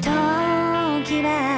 時は